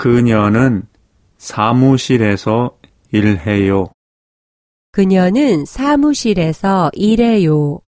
그녀는 사무실에서 일해요. 그녀는 사무실에서 일해요.